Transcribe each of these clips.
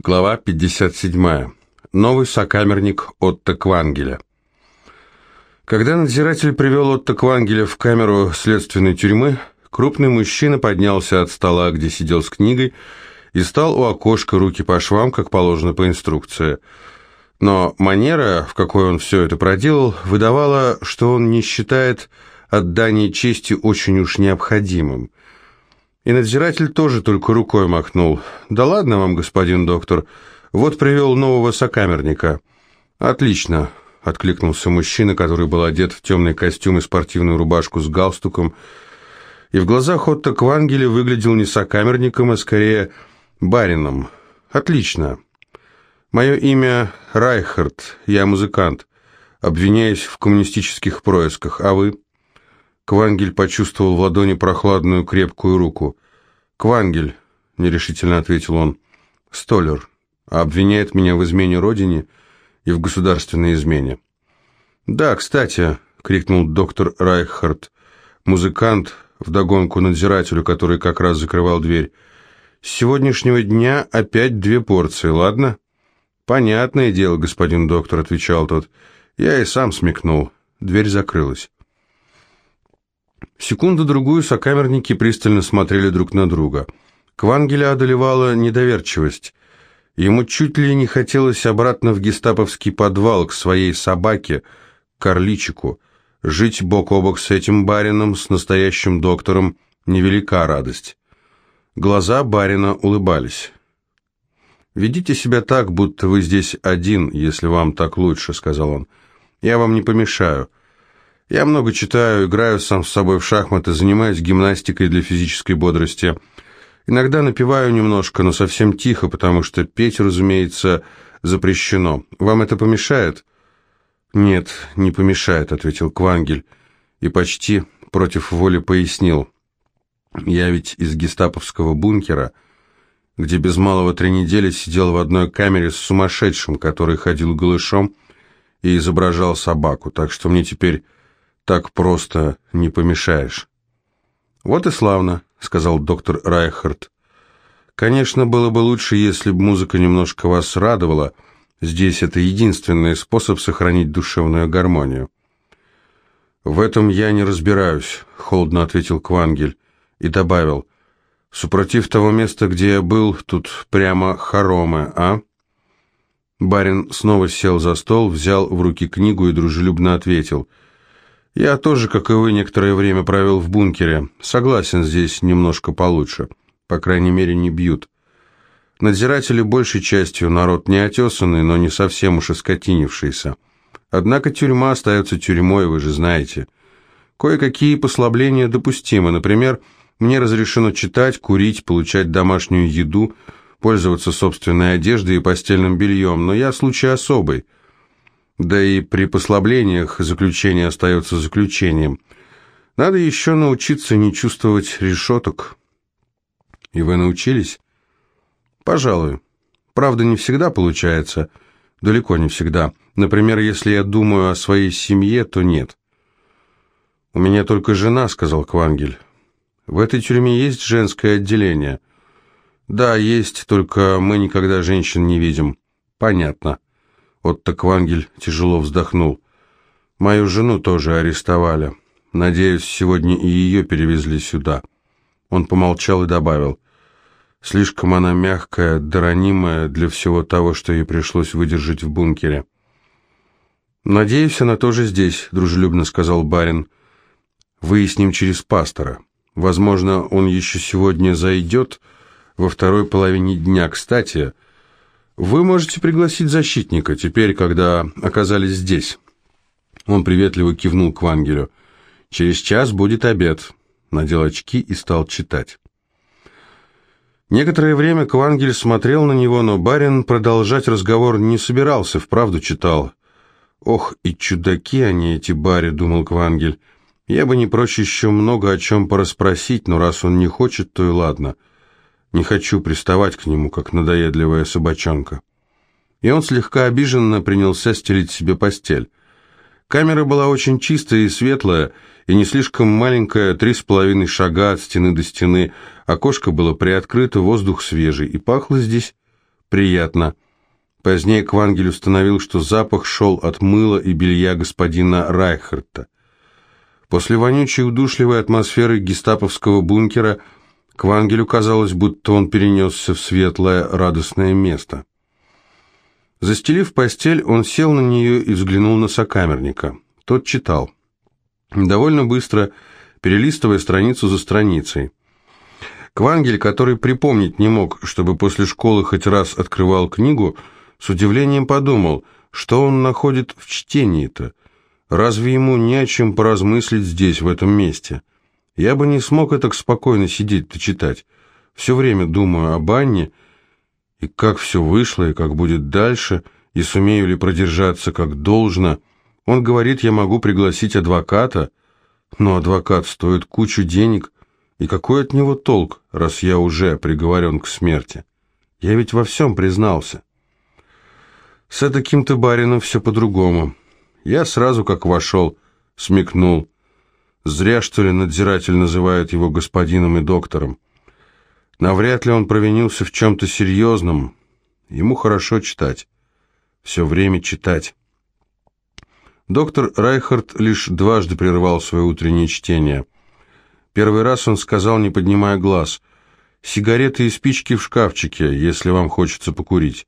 Глава 57. Новый сокамерник Отто Квангеля. Когда надзиратель привел Отто Квангеля в камеру следственной тюрьмы, крупный мужчина поднялся от стола, где сидел с книгой, и стал у окошка руки по швам, как положено по инструкции. Но манера, в какой он все это проделал, выдавала, что он не считает отдание чести очень уж необходимым – и надзиратель тоже только рукой махнул. «Да ладно вам, господин доктор, вот привел нового сокамерника». «Отлично», — откликнулся мужчина, который был одет в темный костюм и спортивную рубашку с галстуком, и в глазах Отто Квангеля выглядел не сокамерником, а скорее барином. «Отлично. Мое имя Райхард, я музыкант, обвиняюсь в коммунистических происках, а вы?» Квангель почувствовал в ладони прохладную крепкую руку. «Квангель», — нерешительно ответил он, — «столер, обвиняет меня в измене родине и в государственной измене». «Да, кстати», — крикнул доктор Райхард, музыкант, вдогонку надзирателю, который как раз закрывал дверь, «с сегодняшнего дня опять две порции, ладно?» «Понятное дело, господин доктор», — отвечал тот. «Я и сам смекнул». Дверь закрылась. Секунду-другую сокамерники пристально смотрели друг на друга. Квангеля одолевала недоверчивость. Ему чуть ли не хотелось обратно в гестаповский подвал, к своей собаке, Карличику. Жить бок о бок с этим барином, с настоящим доктором, невелика радость. Глаза барина улыбались. «Ведите себя так, будто вы здесь один, если вам так лучше», — сказал он. «Я вам не помешаю». Я много читаю, играю сам с собой в шахматы, занимаюсь гимнастикой для физической бодрости. Иногда напеваю немножко, но совсем тихо, потому что петь, разумеется, запрещено. Вам это помешает? Нет, не помешает, ответил Квангель и почти против воли пояснил. Я ведь из гестаповского бункера, где без малого три недели сидел в одной камере с сумасшедшим, который ходил голышом и изображал собаку, так что мне теперь так просто не помешаешь. Вот и славно, сказал доктор Райхард. Конечно, было бы лучше, если бы музыка немножко вас радовала. Здесь это единственный способ сохранить душевную гармонию. В этом я не разбираюсь, холодно ответил Квангель и добавил: супротив того места, где я был, тут прямо хоромы, а? Барин снова сел за стол, взял в руки книгу и дружелюбно ответил – я тоже, как и вы, некоторое время провел в бункере. Согласен, здесь немножко получше. По крайней мере, не бьют. Надзиратели большей частью народ не отесанный, но не совсем уж искотинившийся. Однако тюрьма остается тюрьмой, вы же знаете. Кое-какие послабления допустимы. Например, мне разрешено читать, курить, получать домашнюю еду, пользоваться собственной одеждой и постельным бельем, но я случай особый – да и при послаблениях заключение остается заключением. Надо еще научиться не чувствовать решеток. И вы научились? Пожалуй. Правда, не всегда получается. Далеко не всегда. Например, если я думаю о своей семье, то нет. «У меня только жена», — сказал Квангель. «В этой тюрьме есть женское отделение?» «Да, есть, только мы никогда женщин не видим». «Понятно». Отто Квангель тяжело вздохнул. «Мою жену тоже арестовали. Надеюсь, сегодня и ее перевезли сюда». Он помолчал и добавил. «Слишком она мягкая, доронимая для всего того, что ей пришлось выдержать в бункере». «Надеюсь, она тоже здесь», — дружелюбно сказал барин. «Выясним через пастора. Возможно, он еще сегодня зайдет во второй половине дня. Кстати...» Вы можете пригласить защитника, теперь, когда оказались здесь. Он приветливо кивнул к Вангелю. Через час будет обед. Надел очки и стал читать. Некоторое время Квангель смотрел на него, но барин продолжать разговор не собирался, вправду читал. «Ох, и чудаки они, эти бари», — думал Квангель. «Я бы не прочь еще много о чем порасспросить, но раз он не хочет, то и ладно». Не хочу приставать к нему, как надоедливая собачонка. И он слегка обиженно принялся стелить себе постель. Камера была очень чистая и светлая, и не слишком маленькая, три с половиной шага от стены до стены. Окошко было приоткрыто, воздух свежий, и пахло здесь Приятно. Позднее Квангель установил, что запах шел от мыла и белья господина Райхарта. После вонючей удушливой атмосферы гестаповского бункера Квангелю казалось, будто он перенесся в светлое, радостное место. Застелив постель, он сел на нее и взглянул на сокамерника. Тот читал. Довольно быстро, перелистывая страницу за страницей. Квангель, который припомнить не мог, чтобы после школы хоть раз открывал книгу, с удивлением подумал, что он находит в чтении-то. Разве ему не о чем поразмыслить здесь, в этом месте? Я бы не смог так спокойно сидеть-то читать. Все время думаю об Анне, и как все вышло, и как будет дальше, и сумею ли продержаться как должно. Он говорит, я могу пригласить адвоката, но адвокат стоит кучу денег, и какой от него толк, раз я уже приговорен к смерти? Я ведь во всем признался. С таким-то барином все по-другому. Я сразу, как вошел, смекнул. Зря, что ли, надзиратель называет его господином и доктором. Навряд ли он провинился в чем-то серьезном. Ему хорошо читать. Все время читать. Доктор Райхард лишь дважды прервал свое утреннее чтение. Первый раз он сказал, не поднимая глаз, «Сигареты и спички в шкафчике, если вам хочется покурить».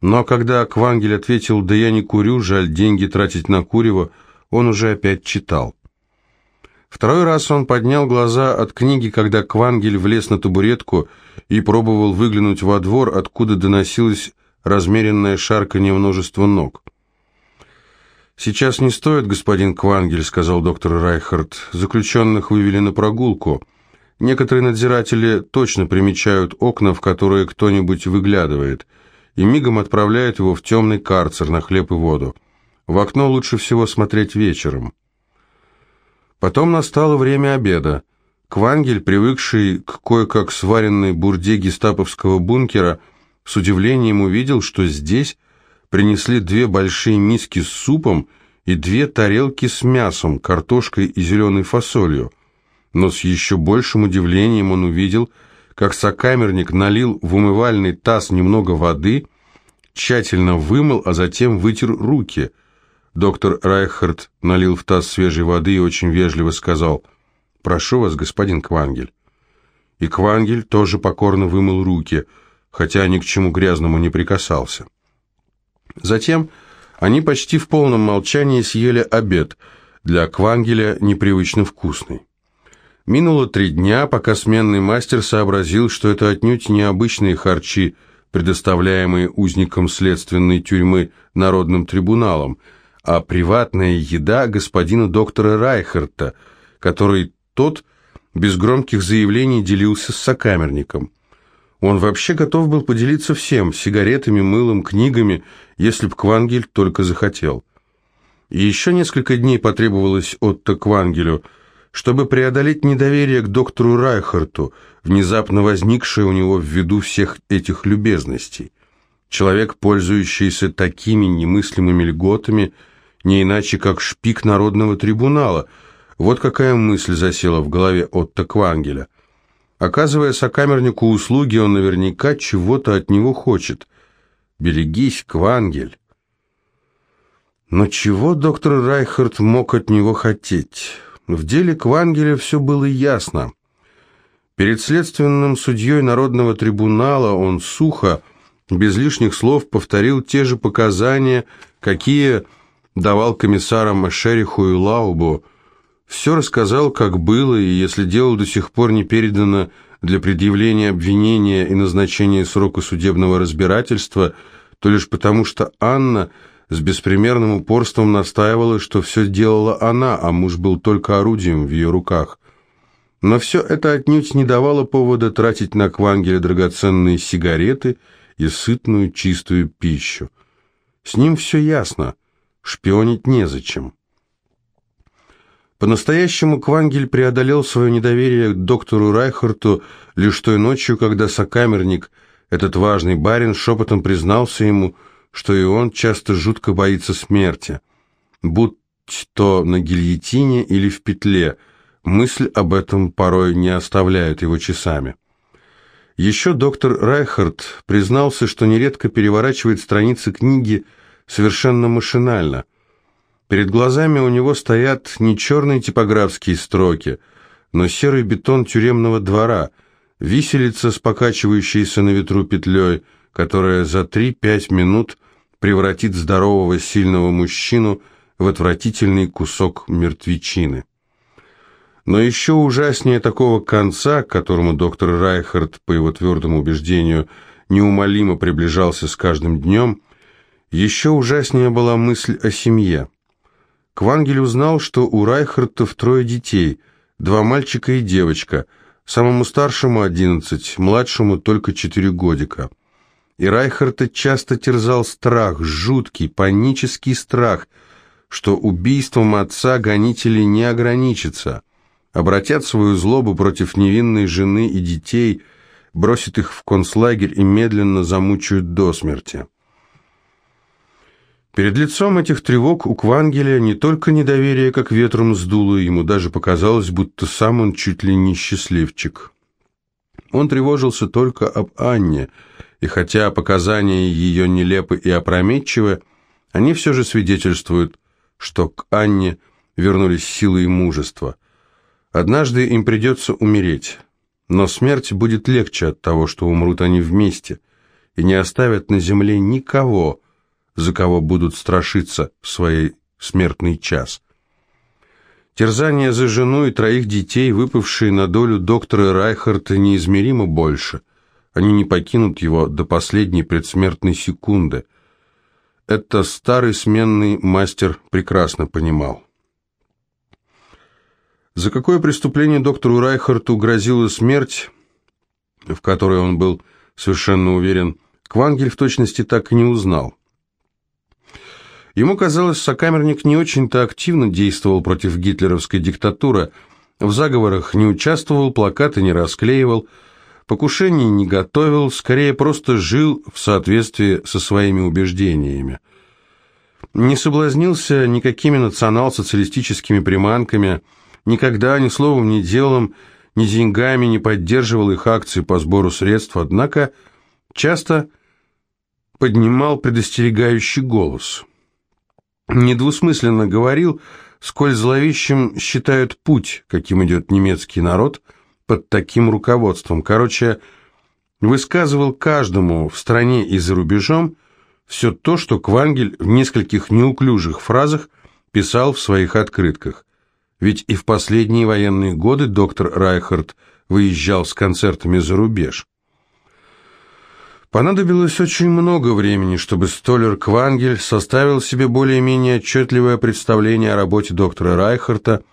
Но когда Квангель ответил «Да я не курю, жаль деньги тратить на курево», он уже опять читал. Второй раз он поднял глаза от книги, когда Квангель влез на табуретку и пробовал выглянуть во двор, откуда доносилось размеренное шарканье множества ног. «Сейчас не стоит, господин Квангель», — сказал доктор Райхард. «Заключенных вывели на прогулку. Некоторые надзиратели точно примечают окна, в которые кто-нибудь выглядывает» и мигом отправляют его в темный карцер на хлеб и воду. В окно лучше всего смотреть вечером. Потом настало время обеда. Квангель, привыкший к кое-как сваренной бурде гестаповского бункера, с удивлением увидел, что здесь принесли две большие миски с супом и две тарелки с мясом, картошкой и зеленой фасолью. Но с еще большим удивлением он увидел, как сокамерник налил в умывальный таз немного воды, тщательно вымыл, а затем вытер руки. Доктор Райхард налил в таз свежей воды и очень вежливо сказал «Прошу вас, господин Квангель». И Квангель тоже покорно вымыл руки, хотя ни к чему грязному не прикасался. Затем они почти в полном молчании съели обед, для Квангеля непривычно вкусный. Минуло три дня, пока сменный мастер сообразил, что это отнюдь не обычные харчи, предоставляемые узникам следственной тюрьмы Народным трибуналом, а приватная еда господина доктора Райхерта, который тот без громких заявлений делился с сокамерником. Он вообще готов был поделиться всем – сигаретами, мылом, книгами, если б Квангель только захотел. И еще несколько дней потребовалось Отто Квангелю – чтобы преодолеть недоверие к доктору Райхарту, внезапно возникшее у него ввиду всех этих любезностей. Человек, пользующийся такими немыслимыми льготами, не иначе как шпик народного трибунала. Вот какая мысль засела в голове Отто Квангеля. Оказывая сокамернику услуги, он наверняка чего-то от него хочет. Берегись, Квангель. Но чего доктор Райхард мог от него хотеть? В деле Квангеля все было ясно. Перед следственным судьей Народного трибунала он сухо, без лишних слов, повторил те же показания, какие давал комиссарам Шериху и Лаубу. Все рассказал, как было, и если дело до сих пор не передано для предъявления обвинения и назначения срока судебного разбирательства, то лишь потому, что Анна – с беспримерным упорством настаивала, что все делала она, а муж был только орудием в ее руках. Но все это отнюдь не давало повода тратить на Квангеля драгоценные сигареты и сытную чистую пищу. С ним все ясно, шпионить незачем. По-настоящему Квангель преодолел свое недоверие к доктору Райхарту лишь той ночью, когда сокамерник, этот важный барин, шепотом признался ему – что и он часто жутко боится смерти. Будь то на гильотине или в петле, мысль об этом порой не оставляет его часами. Еще доктор Райхард признался, что нередко переворачивает страницы книги совершенно машинально. Перед глазами у него стоят не черные типографские строки, но серый бетон тюремного двора, виселица с покачивающейся на ветру петлей, которая за 3-5 минут превратит здорового сильного мужчину в отвратительный кусок мертвечины. Но еще ужаснее такого конца, к которому доктор Райхард, по его твердому убеждению, неумолимо приближался с каждым днем, еще ужаснее была мысль о семье. Квангель узнал, что у Райхардтов трое детей, два мальчика и девочка, самому старшему одиннадцать, младшему только четыре годика. И Райхарта часто терзал страх, жуткий, панический страх, что убийством отца гонители не ограничатся – обратят свою злобу против невинной жены и детей, бросят их в концлагерь и медленно замучают до смерти. Перед лицом этих тревог у Квангеля не только недоверие, как ветром сдуло, ему даже показалось, будто сам он чуть ли не счастливчик. Он тревожился только об Анне, и хотя показания ее нелепы и опрометчивы, они все же свидетельствуют, что к Анне вернулись силы и мужество – Однажды им придется умереть, но смерть будет легче от того, что умрут они вместе и не оставят на земле никого, за кого будут страшиться в своей смертный час. Терзание за жену и троих детей, выпавшие на долю доктора Райхарта, неизмеримо больше. Они не покинут его до последней предсмертной секунды. Это старый сменный мастер прекрасно понимал. За какое преступление доктору Райхарту грозила смерть, в которой он был совершенно уверен, Квангель в точности так и не узнал. Ему казалось, сокамерник не очень-то активно действовал против гитлеровской диктатуры, в заговорах не участвовал, плакаты не расклеивал, покушений не готовил, скорее просто жил в соответствии со своими убеждениями. Не соблазнился никакими национал-социалистическими приманками – никогда ни словом, ни делом, ни деньгами не поддерживал их акции по сбору средств, однако часто поднимал предостерегающий голос. Недвусмысленно говорил, сколь зловещим считают путь, каким идет немецкий народ под таким руководством. Короче, высказывал каждому в стране и за рубежом все то, что Квангель в нескольких неуклюжих фразах писал в своих открытках. Ведь и в последние военные годы доктор Райхард выезжал с концертами за рубеж. Понадобилось очень много времени, чтобы Столер Квангель составил себе более-менее отчетливое представление о работе доктора Райхарта.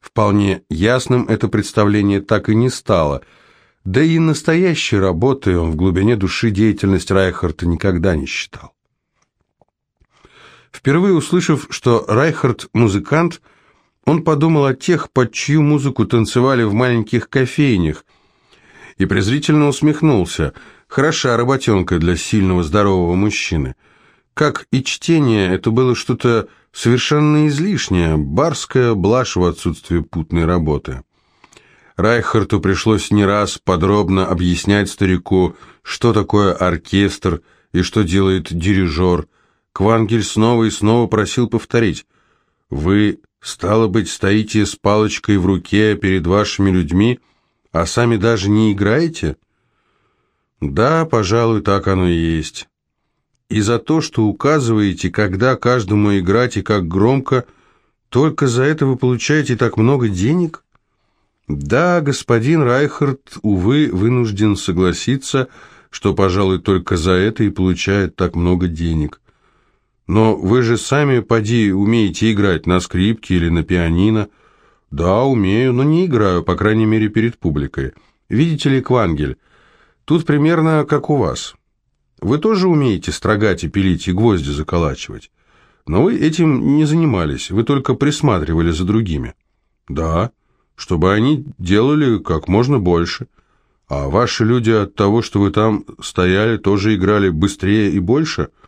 Вполне ясным это представление так и не стало, да и настоящей работой он в глубине души деятельность Райхарта никогда не считал. Впервые услышав, что Райхард – музыкант – он подумал о тех, под чью музыку танцевали в маленьких кофейнях, и презрительно усмехнулся. Хороша работенка для сильного здорового мужчины. Как и чтение, это было что-то совершенно излишнее, барская блажь в отсутствие путной работы. Райхарту пришлось не раз подробно объяснять старику, что такое оркестр и что делает дирижер. Квангель снова и снова просил повторить. «Вы Стало быть, стоите с палочкой в руке перед вашими людьми, а сами даже не играете? Да, пожалуй, так оно и есть. И за то, что указываете, когда каждому играть и как громко, только за это вы получаете так много денег? Да, господин Райхард, увы, вынужден согласиться, что, пожалуй, только за это и получает так много денег. Но вы же сами, поди, умеете играть на скрипке или на пианино. Да, умею, но не играю, по крайней мере, перед публикой. Видите ли, Квангель, тут примерно как у вас. Вы тоже умеете строгать и пилить, и гвозди заколачивать. Но вы этим не занимались, вы только присматривали за другими. Да, чтобы они делали как можно больше. А ваши люди от того, что вы там стояли, тоже играли быстрее и больше –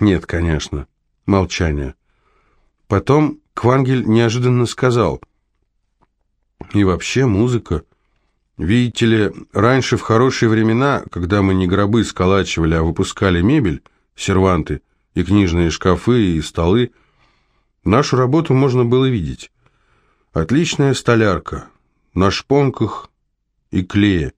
нет, конечно. Молчание. Потом Квангель неожиданно сказал. И вообще музыка. Видите ли, раньше в хорошие времена, когда мы не гробы сколачивали, а выпускали мебель, серванты и книжные шкафы и столы, нашу работу можно было видеть. Отличная столярка, на шпонках и клее,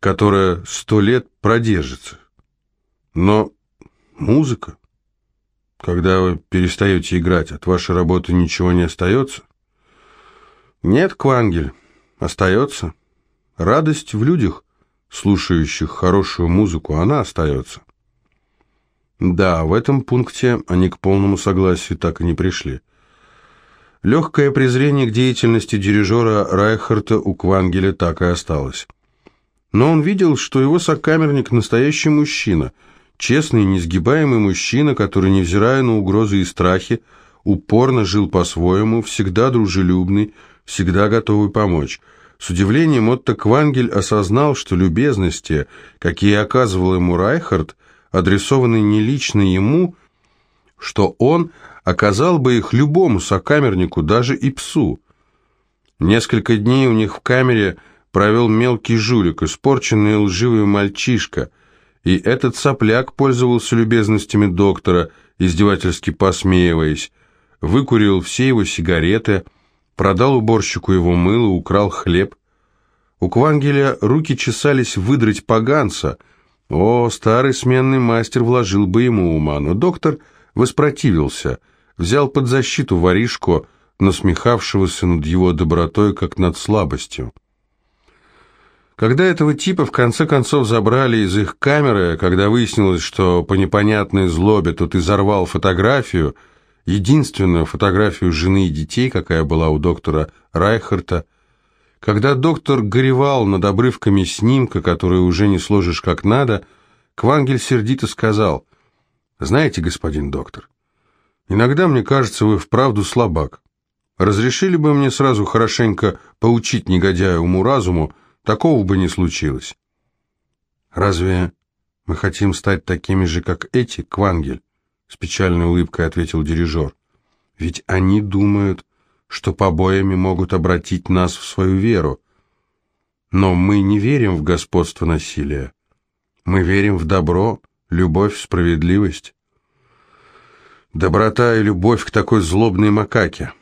которая сто лет продержится. Но музыка, когда вы перестаете играть, от вашей работы ничего не остается? Нет, Квангель, остается. Радость в людях, слушающих хорошую музыку, она остается. Да, в этом пункте они к полному согласию так и не пришли. Легкое презрение к деятельности дирижера Райхарта у Квангеля так и осталось. Но он видел, что его сокамерник – настоящий мужчина, честный, несгибаемый мужчина, который, невзирая на угрозы и страхи, упорно жил по-своему, всегда дружелюбный, всегда готовый помочь – с удивлением Отто Квангель осознал, что любезности, какие оказывал ему Райхард, адресованы не лично ему, что он оказал бы их любому сокамернику, даже и псу. Несколько дней у них в камере провел мелкий жулик, испорченный лживый мальчишка, и этот сопляк пользовался любезностями доктора, издевательски посмеиваясь, выкурил все его сигареты, продал уборщику его мыло, украл хлеб. У Квангеля руки чесались выдрать поганца. О, старый сменный мастер вложил бы ему ума, но доктор воспротивился, взял под защиту воришку, насмехавшегося над его добротой, как над слабостью. Когда этого типа в конце концов забрали из их камеры, когда выяснилось, что по непонятной злобе тот изорвал фотографию, единственную фотографию жены и детей, какая была у доктора Райхарта. Когда доктор горевал над обрывками снимка, которые уже не сложишь как надо, Квангель сердито сказал, «Знаете, господин доктор, иногда мне кажется, вы вправду слабак. Разрешили бы мне сразу хорошенько поучить негодяя уму-разуму, такого бы не случилось». «Разве мы хотим стать такими же, как эти, Квангель?» с печальной улыбкой ответил дирижер. Ведь они думают, что побоями могут обратить нас в свою веру. Но мы не верим в господство насилия. Мы верим в добро, любовь, справедливость. Доброта и любовь к такой злобной макаке.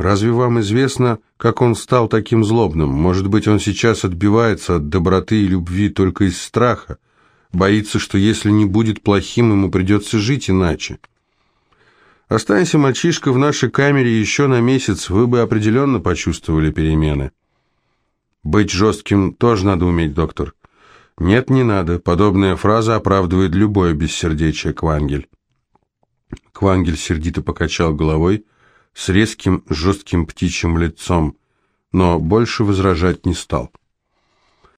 Разве вам известно, как он стал таким злобным? Может быть, он сейчас отбивается от доброты и любви только из страха? Боится, что если не будет плохим, ему придется жить иначе. Останься мальчишка в нашей камере еще на месяц, вы бы определенно почувствовали перемены. Быть жестким тоже надо уметь, доктор. Нет, не надо. Подобная фраза оправдывает любое бессердечие, Квангель. Квангель сердито покачал головой с резким, жестким птичьим лицом, но больше возражать не стал.